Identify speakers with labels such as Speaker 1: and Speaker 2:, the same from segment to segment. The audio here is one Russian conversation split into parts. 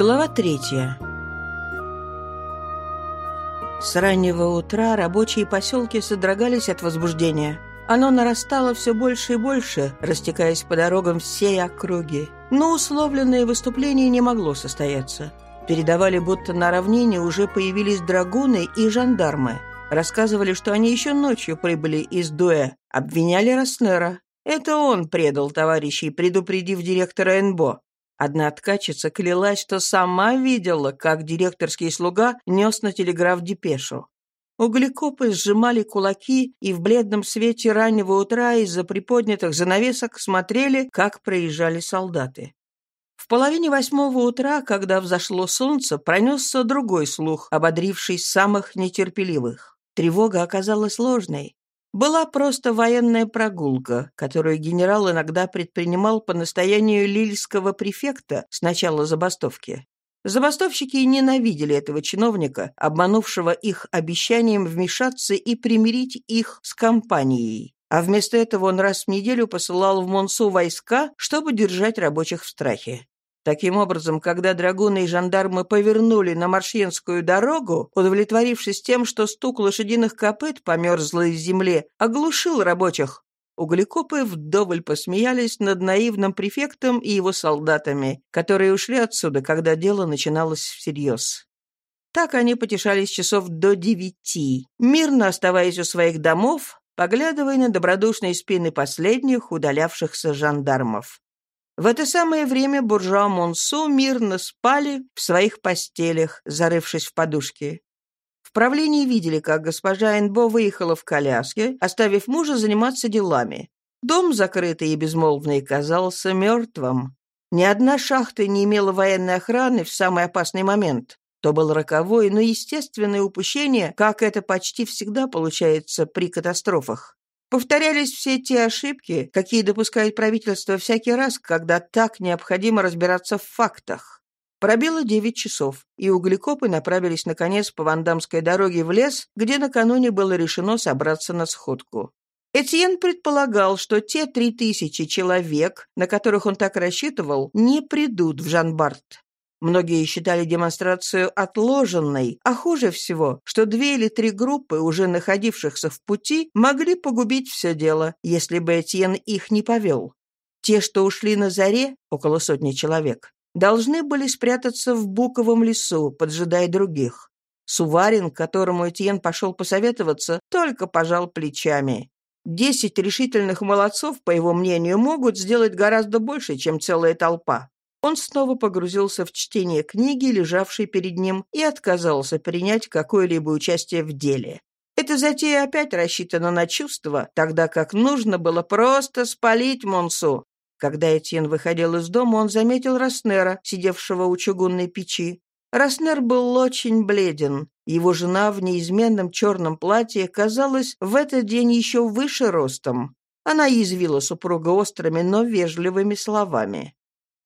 Speaker 1: Глава третья. С раннего утра рабочие поселки содрогались от возбуждения. Оно нарастало все больше и больше, растекаясь по дорогам всей округи. Но условленное выступление не могло состояться. Передавали, будто на равнине уже появились драгуны и жандармы. Рассказывали, что они еще ночью прибыли из Дуэ. Обвиняли Роснера. Это он предал товарищей, предупредив директора НБО. Одна ткачица клялась, что сама видела, как директорский слуга нес на телеграф депешу. Углекопы сжимали кулаки и в бледном свете раннего утра из-за приподнятых занавесок смотрели, как проезжали солдаты. В половине восьмого утра, когда взошло солнце, пронесся другой слух, ободривший самых нетерпеливых. Тревога оказалась ложной. Была просто военная прогулка, которую генерал иногда предпринимал по настоянию лильского префекта с начала забастовки. Забастовщики ненавидели этого чиновника, обманувшего их обещанием вмешаться и примирить их с компанией. А вместо этого он раз в неделю посылал в Монсу войска, чтобы держать рабочих в страхе. Таким образом, когда драгуны и жандармы повернули на Маршьенскую дорогу, удовлетворившись тем, что стук лошадиных копыт по мерзлой земле оглушил рабочих, углекопы вдоволь посмеялись над наивным префектом и его солдатами, которые ушли отсюда, когда дело начиналось всерьез. Так они потешались часов до девяти, мирно оставаясь у своих домов, поглядывая на добродушные спины последних удалявшихся жандармов. В это самое время буржуа Монсо мирно спали в своих постелях, зарывшись в подушки. В правлении видели, как госпожа Энбо выехала в коляске, оставив мужа заниматься делами. Дом, закрытый и безмолвный, казался мертвым. Ни одна шахта не имела военной охраны в самый опасный момент. То было роковое, но естественное упущение, как это почти всегда получается при катастрофах. Повторялись все те ошибки, какие допускает правительство всякий раз, когда так необходимо разбираться в фактах. Пробило девять часов, и углекопы направились, наконец, по Вандамской дороге в лес, где накануне было решено собраться на сходку. Этьен предполагал, что те три тысячи человек, на которых он так рассчитывал, не придут в Жанбарт. Многие считали демонстрацию отложенной, а хуже всего, что две или три группы, уже находившихся в пути, могли погубить все дело, если бы Этьен их не повел. Те, что ушли на заре, около сотни человек, должны были спрятаться в Буковом лесу, поджидая других. Суварин, к которому Этьен пошел посоветоваться, только пожал плечами. Десять решительных молодцов, по его мнению, могут сделать гораздо больше, чем целая толпа. Он снова погрузился в чтение книги, лежавшей перед ним, и отказался принять какое-либо участие в деле. Эта затея опять рассчитана на чувства, тогда как нужно было просто спалить Монсу. Когда Этьен выходил из дома, он заметил Роснера, сидевшего у чугунной печи. Роснер был очень бледен. Его жена в неизменном черном платье казалась в этот день еще выше ростом. Она язвила супруга острыми, но вежливыми словами.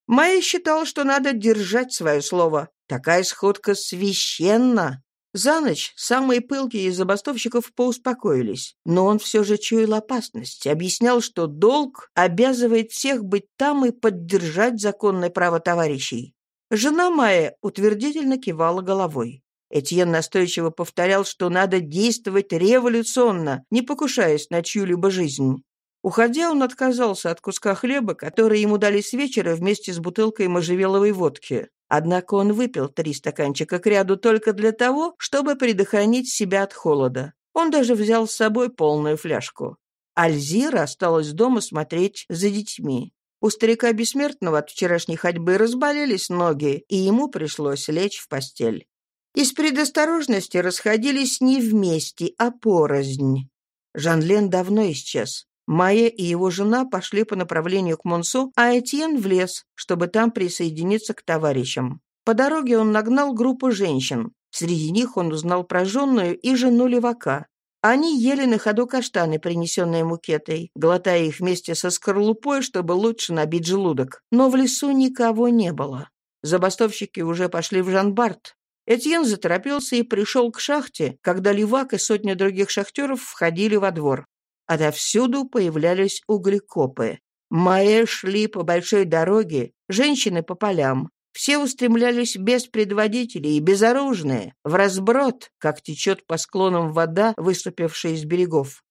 Speaker 1: Майя считал, что надо держать свое слово. Такая сходка священна. За ночь самые пылкие из забастовщиков поуспокоились, но он все же чуял опасность, объяснял, что долг обязывает всех быть там и поддержать законное право товарищей. Жена Майя утвердительно кивала головой. Этьен настойчиво повторял, что надо действовать революционно, не покушаясь на чью-либо жизнь. Уходя, он отказался от куска хлеба, который ему дали с вечера вместе с бутылкой можжевеловой водки. Однако он выпил три стаканчика к ряду только для того, чтобы предохранить себя от холода. Он даже взял с собой полную фляжку. Альзира осталась дома смотреть за детьми. У старика бессмертного от вчерашней ходьбы разболелись ноги, и ему пришлось лечь в постель. Из предосторожности расходились не вместе, а порознь. Жан-Лен давно исчез. Майя и его жена пошли по направлению к Монсу, а Этьен в лес, чтобы там присоединиться к товарищам. По дороге он нагнал группу женщин. Среди них он узнал прожженную и жену левака. Они ели на ходу каштаны, принесенные мукетой, глотая их вместе со скорлупой, чтобы лучше набить желудок. Но в лесу никого не было. Забастовщики уже пошли в Жанбарт. Этьен заторопился и пришел к шахте, когда левак и сотня других шахтеров входили во двор. Отовсюду появлялись углекопы. Маэ шли по большой дороге, женщины по полям. Все устремлялись без предводителей, безоружные, в разброд, как течет по склонам вода, выступившая из берегов.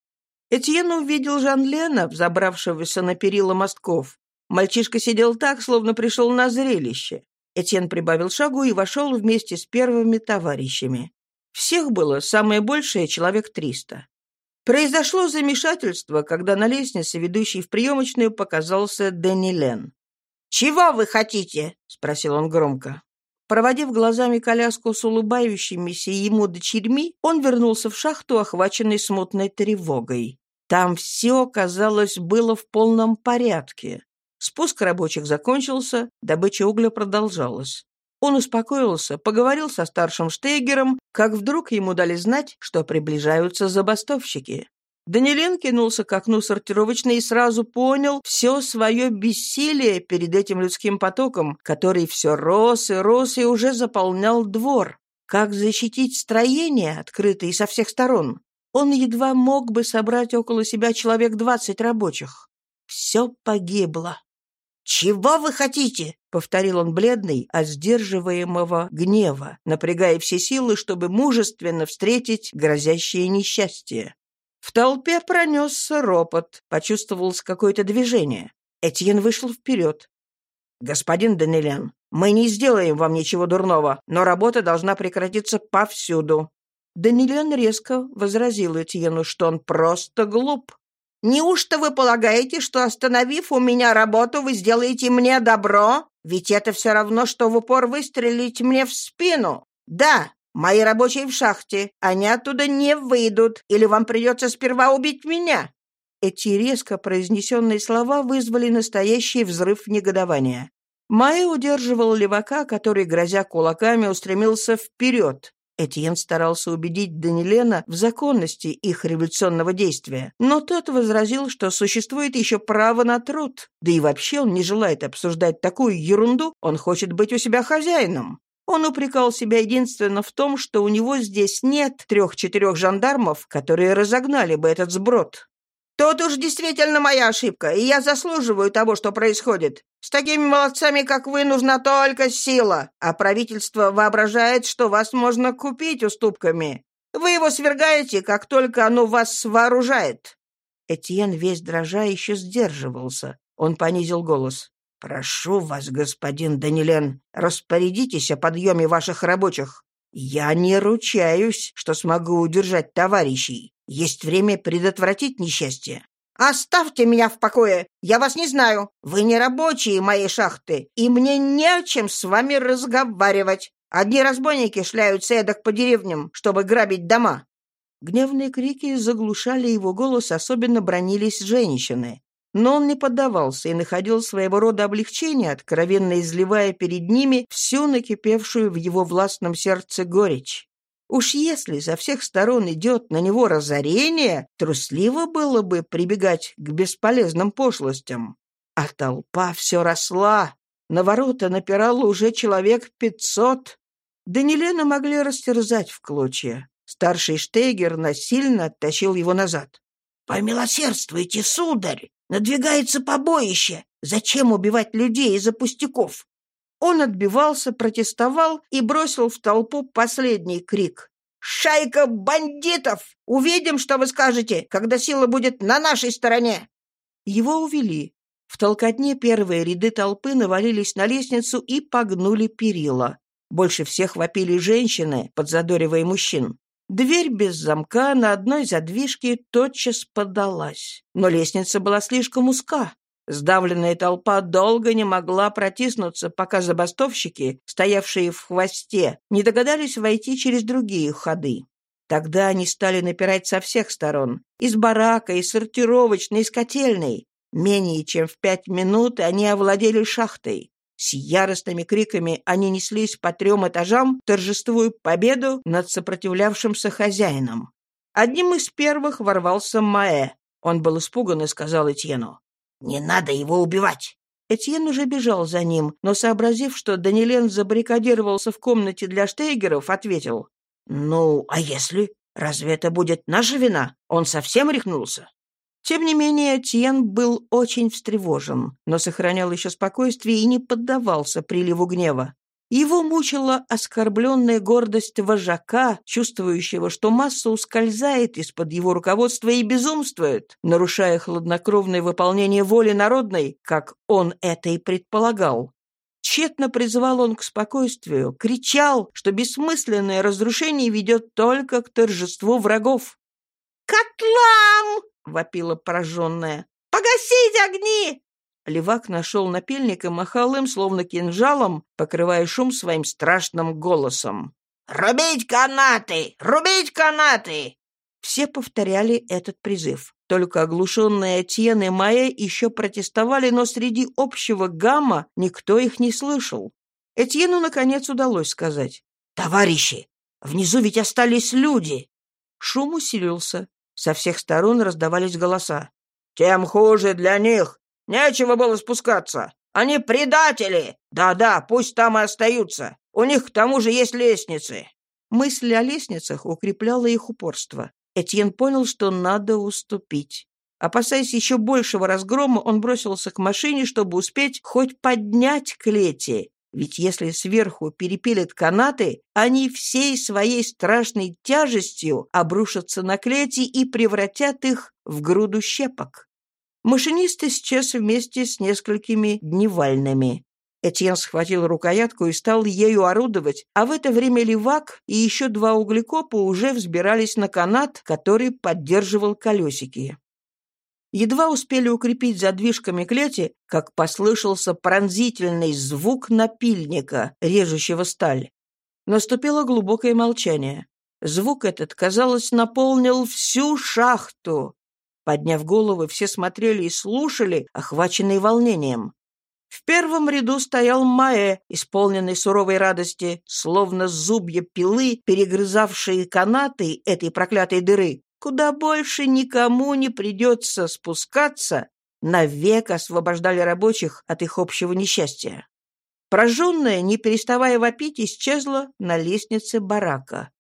Speaker 1: Этьен увидел Жан-Лена, взобравшегося на перила мостков. Мальчишка сидел так, словно пришел на зрелище. Этьен прибавил шагу и вошел вместе с первыми товарищами. Всех было самое большее человек триста. Произошло замешательство, когда на лестнице, ведущей в приемочную, показался Денилен. «Чего вы хотите?» — спросил он громко. Проводив глазами коляску с улыбающимися ему дочерьми, он вернулся в шахту, охваченный смутной тревогой. Там все, казалось, было в полном порядке. Спуск рабочих закончился, добыча угля продолжалась. Он успокоился, поговорил со старшим Штейгером, как вдруг ему дали знать, что приближаются забастовщики. Данилен кинулся к окну сортировочной и сразу понял все свое бессилие перед этим людским потоком, который все рос и рос и уже заполнял двор. Как защитить строение, открытое со всех сторон? Он едва мог бы собрать около себя человек двадцать рабочих. Все погибло. «Чего вы хотите?» — повторил он бледный, от сдерживаемого гнева, напрягая все силы, чтобы мужественно встретить грозящее несчастье. В толпе пронесся ропот, почувствовалось какое-то движение. Этьен вышел вперед. «Господин Данилян, мы не сделаем вам ничего дурного, но работа должна прекратиться повсюду». Данилян резко возразил Этьену, что он просто глуп. «Неужто вы полагаете, что, остановив у меня работу, вы сделаете мне добро? Ведь это все равно, что в упор выстрелить мне в спину. Да, Мои рабочие в шахте. Они оттуда не выйдут, или вам придется сперва убить меня». Эти резко произнесенные слова вызвали настоящий взрыв негодования. Майя удерживал левака, который, грозя кулаками, устремился вперед. Этьен старался убедить Данилена в законности их революционного действия, но тот возразил, что существует еще право на труд, да и вообще он не желает обсуждать такую ерунду, он хочет быть у себя хозяином. Он упрекал себя единственно в том, что у него здесь нет трех-четырех жандармов, которые разогнали бы этот сброд. «Тут уж действительно моя ошибка, и я заслуживаю того, что происходит. С такими молодцами, как вы, нужна только сила, а правительство воображает, что вас можно купить уступками. Вы его свергаете, как только оно вас вооружает». Этьен весь дрожа еще сдерживался. Он понизил голос. «Прошу вас, господин Данилен, распорядитесь о подъеме ваших рабочих. Я не ручаюсь, что смогу удержать товарищей. Есть время предотвратить несчастье». «Оставьте меня в покое! Я вас не знаю! Вы не рабочие моей шахты, и мне не о чем с вами разговаривать. Одни разбойники шляются эдак по деревням, чтобы грабить дома». Гневные крики заглушали его голос, особенно бронились женщины. Но он не поддавался и находил своего рода облегчение, откровенно изливая перед ними всю накипевшую в его властном сердце горечь. Уж если со всех сторон идет на него разорение, трусливо было бы прибегать к бесполезным пошлостям. А толпа все росла. На ворота напирало уже человек пятьсот. Данилена могли растерзать в клочья. Старший Штейгер насильно оттащил его назад. «Помилосердствуйте, сударь! Надвигается побоище! Зачем убивать людей из-за пустяков?» Он отбивался, протестовал и бросил в толпу последний крик. «Шайка бандитов! Увидим, что вы скажете, когда сила будет на нашей стороне!» Его увели. В толкотне первые ряды толпы навалились на лестницу и погнули перила. Больше всех вопили женщины, подзадоривая мужчин. Дверь без замка на одной задвижке тотчас поддалась. Но лестница была слишком узка. Сдавленная толпа долго не могла протиснуться, пока забастовщики, стоявшие в хвосте, не догадались войти через другие ходы. Тогда они стали напирать со всех сторон. Из барака, из сортировочной, из котельной. Менее чем в пять минут они овладели шахтой. С яростными криками они неслись по трем этажам, торжествуя победу над сопротивлявшимся хозяином. Одним из первых ворвался Маэ. Он был испуган и сказал Этьену, «Не надо его убивать!» Этьен уже бежал за ним, но, сообразив, что Данилен забаррикадировался в комнате для штейгеров, ответил, «Ну, а если? Разве это будет наша вина? Он совсем рехнулся?» Тем не менее, Тьен был очень встревожен, но сохранял еще спокойствие и не поддавался приливу гнева. Его мучила оскорбленная гордость вожака, чувствующего, что масса ускользает из-под его руководства и безумствует, нарушая хладнокровное выполнение воли народной, как он это и предполагал. Тщетно призывал он к спокойствию, кричал, что бессмысленное разрушение ведет только к торжеству врагов. «Котлам!» — вопила пораженная. «Погасить огни!» Левак нашел напильник и махал им, словно кинжалом, покрывая шум своим страшным голосом. «Рубить канаты! Рубить канаты!» Все повторяли этот призыв. Только оглушенные Этьен и Майя еще протестовали, но среди общего гамма никто их не слышал. Этьену, наконец, удалось сказать. «Товарищи, внизу ведь остались люди!» Шум усилился. Со всех сторон раздавались голоса. «Тем хуже для них! Нечего было спускаться! Они предатели! Да-да, пусть там и остаются! У них к тому же есть лестницы!» Мысль о лестницах укрепляла их упорство. Этьен понял, что надо уступить. Опасаясь еще большего разгрома, он бросился к машине, чтобы успеть хоть поднять клети. Ведь если сверху перепилят канаты, они всей своей страшной тяжестью обрушатся на клети и превратят их в груду щепок. Машинист исчез вместе с несколькими дневальными. Этьен схватил рукоятку и стал ею орудовать, а в это время левак и еще два углекопа уже взбирались на канат, который поддерживал колесики. Едва успели укрепить задвижками клети, как послышался пронзительный звук напильника, режущего сталь. Наступило глубокое молчание. Звук этот, казалось, наполнил всю шахту. Подняв головы, все смотрели и слушали, охваченные волнением. В первом ряду стоял Маэ, исполненный суровой радости, словно зубья пилы, перегрызавшие канаты этой проклятой дыры. Куда больше никому не придется спускаться, навек освобождали рабочих от их общего несчастья. Прожженная, не переставая вопить, исчезла на лестнице барака.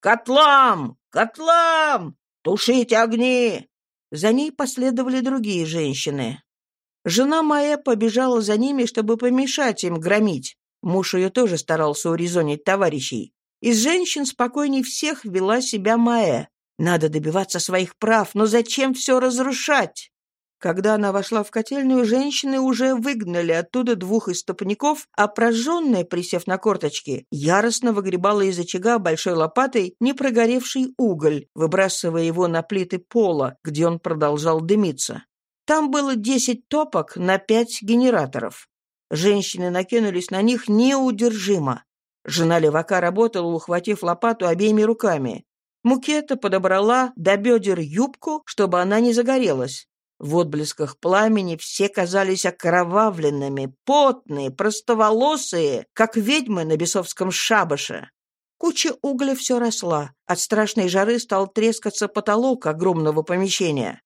Speaker 1: «Котлам! Котлам! Тушите огни!» За ней последовали другие женщины. Жена моя побежала за ними, чтобы помешать им громить. Муж ее тоже старался урезонить товарищей. Из женщин спокойней всех вела себя Маэ. Надо добиваться своих прав, но зачем все разрушать? Когда она вошла в котельную, женщины уже выгнали оттуда двух истопников, а прожженная, присев на корточки, яростно выгребала из очага большой лопатой непрогоревший уголь, выбрасывая его на плиты пола, где он продолжал дымиться. Там было десять топок на пять генераторов. Женщины накинулись на них неудержимо. Жена левака работала, ухватив лопату обеими руками. Мукета подобрала до бедер юбку, чтобы она не загорелась. В отблесках пламени все казались окровавленными, потные, простоволосые, как ведьмы на бесовском шабаше. Куча угля все росла. От страшной жары стал трескаться потолок огромного помещения.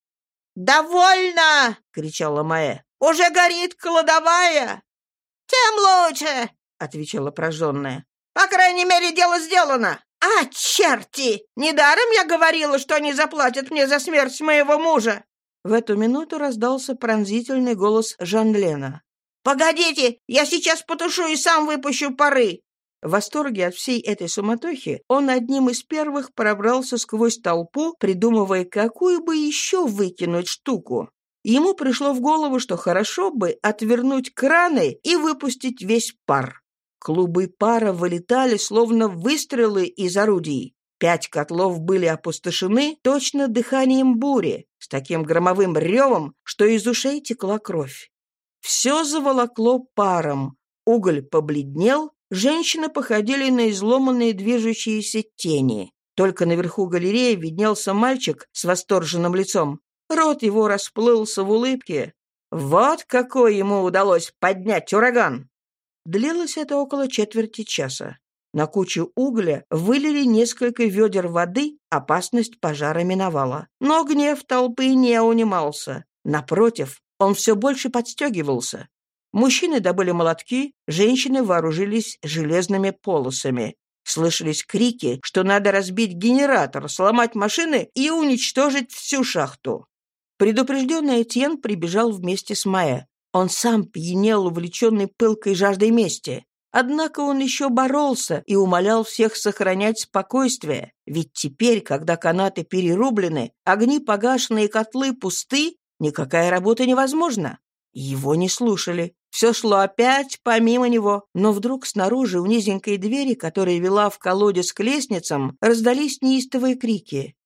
Speaker 1: «Довольно!» — кричала Маэ. «Уже горит кладовая!» «Тем лучше!» — отвечала прожженная. «По крайней мере, дело сделано!» «А, черти! Недаром я говорила, что они заплатят мне за смерть моего мужа!» В эту минуту раздался пронзительный голос Жан-Лена. «Погодите, я сейчас потушу и сам выпущу пары!» В восторге от всей этой суматохи он одним из первых пробрался сквозь толпу, придумывая, какую бы еще выкинуть штуку. Ему пришло в голову, что хорошо бы отвернуть краны и выпустить весь пар. Клубы пара вылетали, словно выстрелы из орудий. Пять котлов были опустошены точно дыханием бури, с таким громовым ревом, что из ушей текла кровь. Все заволокло паром, уголь побледнел, Женщины походили на изломанные движущиеся тени. Только наверху галереи виднелся мальчик с восторженным лицом. Рот его расплылся в улыбке. Вот какой ему удалось поднять ураган! Длилось это около четверти часа. На кучу угля вылили несколько ведер воды, опасность пожара миновала. Но гнев толпы не унимался. Напротив, он все больше подстегивался. Мужчины добыли молотки, женщины вооружились железными полосами. Слышались крики, что надо разбить генератор, сломать машины и уничтожить всю шахту. Предупрежденный Этьен прибежал вместе с Майя. Он сам пьянел, увлеченный пылкой жаждой мести. Однако он еще боролся и умолял всех сохранять спокойствие, ведь теперь, когда канаты перерублены, огни погашены и котлы пусты, никакая работа невозможна. Его не слушали. Все шло опять помимо него, но вдруг снаружи у низенькой двери, которая вела в колодец к лестницам, раздались неистовые крики.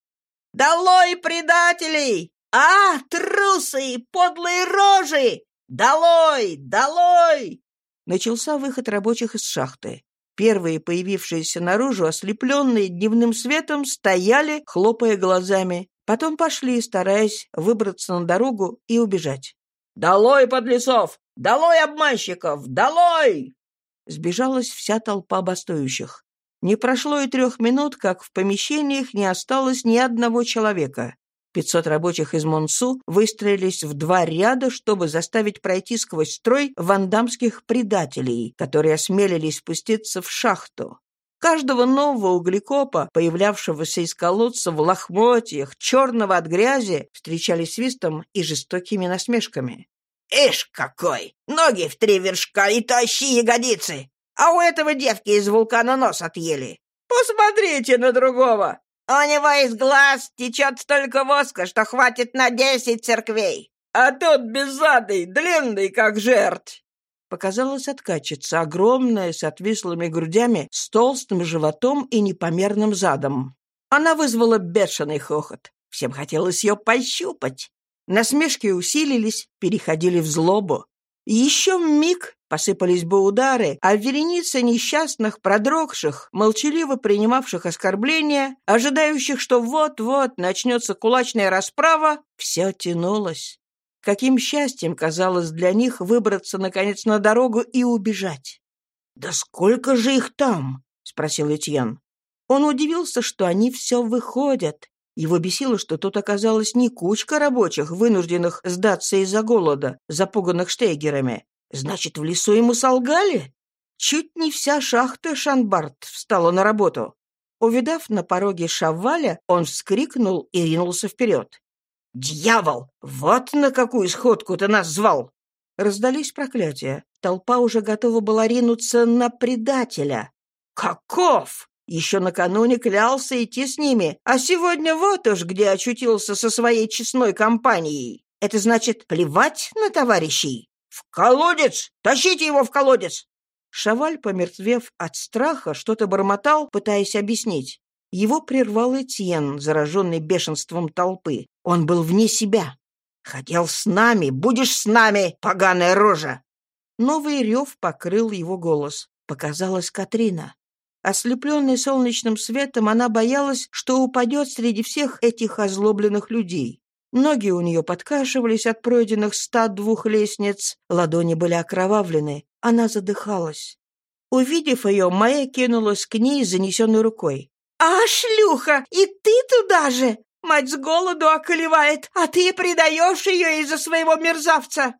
Speaker 1: «Долой предателей! А, трусы, подлые рожи! Долой! Долой!» Начался выход рабочих из шахты. Первые, появившиеся наружу, ослепленные дневным светом, стояли, хлопая глазами. Потом пошли, стараясь выбраться на дорогу и убежать. «Долой, подлецов! Долой обманщиков! Долой!» Сбежалась вся толпа бастующих. Не прошло и трех минут, как в помещениях не осталось ни одного человека. Пятьсот рабочих из Монсу выстроились в два ряда, чтобы заставить пройти сквозь строй вандамских предателей, которые осмелились спуститься в шахту. Каждого нового углекопа, появлявшегося из колодца в лохмотьях, черного от грязи, встречали свистом и жестокими насмешками. «Ишь какой! Ноги в три вершка и тащи ягодицы! А у этого девки из вулкана нос отъели! Посмотрите на другого! У него из глаз течет столько воска, что хватит на десять церквей. А тот беззадый, длинный, как жерть. Показалась откачица, огромная, с отвислыми грудями, с толстым животом и непомерным задом. Она вызвала бешеный хохот. Всем хотелось ее пощупать. Насмешки усилились, переходили в злобу. Еще миг посыпались бы удары, а вереница несчастных, продрогших, молчаливо принимавших оскорбления, ожидающих, что вот-вот начнется кулачная расправа, все тянулось. Каким счастьем казалось для них выбраться, наконец, на дорогу и убежать. «Да сколько же их там?» — спросил Этьен. Он удивился, что они все выходят, его бесило, что тут оказалась не кучка рабочих, вынужденных сдаться из-за голода, запуганных штейгерами. Значит, в лесу ему солгали? Чуть не вся шахта Шанбарт встала на работу. Увидав на пороге Шаваля, он вскрикнул и ринулся вперед. «Дьявол! Вот на какую сходку ты нас звал!» Раздались проклятия. Толпа уже готова была ринуться на предателя. «Каков? Еще накануне клялся идти с ними, а сегодня вот уж где очутился со своей честной компанией. Это значит плевать на товарищей? В колодец! Тащите его в колодец!» Шаваль, помертвев от страха, что-то бормотал, пытаясь объяснить. Его прервал Этьен, зараженный бешенством толпы. Он был вне себя. «Хотел с нами, будешь с нами, поганая рожа!» Новый рев покрыл его голос. Показалась Катрина. Ослепленная солнечным светом, она боялась, что упадет среди всех этих озлобленных людей. Ноги у нее подкашивались от пройденных ста двух лестниц, ладони были окровавлены, она задыхалась. Увидев ее, Майя кинулась к ней, занесенной рукой. «А, шлюха, и ты туда же! Мать с голоду околевает, а ты предаешь ее из-за своего мерзавца!»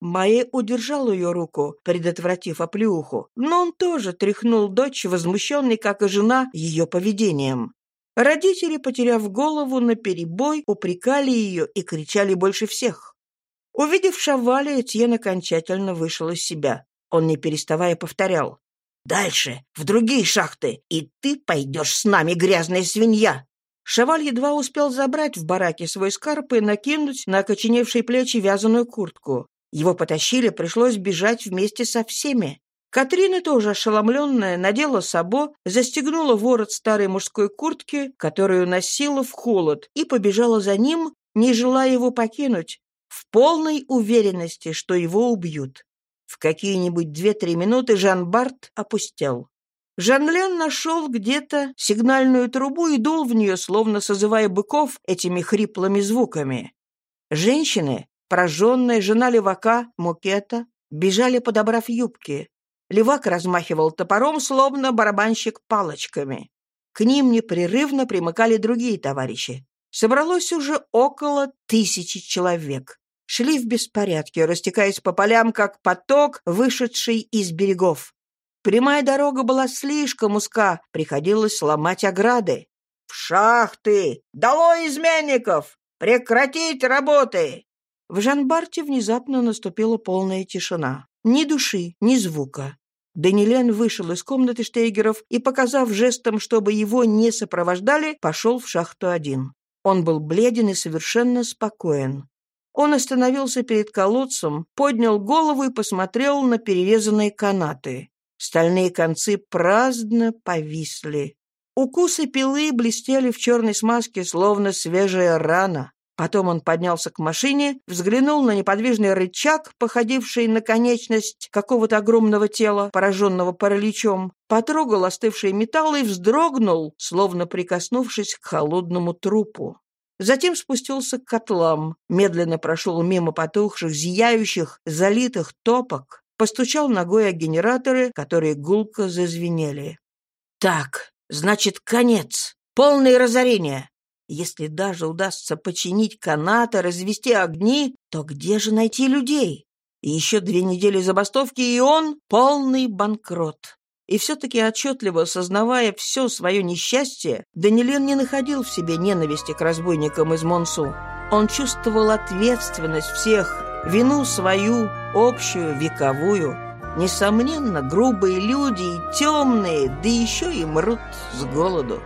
Speaker 1: Майя удержал ее руку, предотвратив оплеуху, но он тоже тряхнул дочь, возмущенный, как и жена, ее поведением. Родители, потеряв голову наперебой, упрекали ее и кричали больше всех. Увидев Шаваля, Этьен окончательно вышел из себя. Он, не переставая, повторял. «Дальше, в другие шахты, и ты пойдешь с нами, грязная свинья!» Шаваль едва успел забрать в бараке свой скарп и накинуть на окоченевшие плечи вязаную куртку. Его потащили, пришлось бежать вместе со всеми. Катрина, тоже ошеломленная, надела сабо, застегнула ворот старой мужской куртки, которую носила в холод, и побежала за ним, не желая его покинуть, в полной уверенности, что его убьют. В какие-нибудь две-три минуты Жан Барт опустел. Жан-Лен нашел где-то сигнальную трубу и дул в нее, словно созывая быков этими хриплыми звуками. Женщины, Прожженная жена левака, Мукета, бежали, подобрав юбки. Левак размахивал топором, словно барабанщик палочками. К ним непрерывно примыкали другие товарищи. Собралось уже около тысячи человек. Шли в беспорядке, растекаясь по полям, как поток, вышедший из берегов. Прямая дорога была слишком узка, приходилось ломать ограды. «В шахты! Долой изменников!
Speaker 2: Прекратить работы!»
Speaker 1: В Жанбарте внезапно наступила полная тишина. Ни души, ни звука. Данилен вышел из комнаты Штейгеров и, показав жестом, чтобы его не сопровождали, пошел в шахту один. Он был бледен и совершенно спокоен. Он остановился перед колодцем, поднял голову и посмотрел на перерезанные канаты. Стальные концы праздно повисли. Укусы пилы блестели в черной смазке, словно свежая рана. Потом он поднялся к машине, взглянул на неподвижный рычаг, походивший на конечность какого-то огромного тела, пораженного параличом, потрогал остывший металл и вздрогнул, словно прикоснувшись к холодному трупу. Затем спустился к котлам, медленно прошел мимо потухших, зияющих, залитых топок, постучал ногой о генераторы, которые гулко зазвенели. «Так, значит, конец, полное разорение. Если даже удастся починить канаты, развести огни, то где же найти людей? И еще две недели забастовки, и он — полный банкрот. И все-таки отчетливо сознавая все свое несчастье, Данилен не находил в себе ненависти к разбойникам из Монсу. Он чувствовал ответственность всех, вину свою, общую, вековую. Несомненно, грубые люди и темные, да еще и мрут с голоду.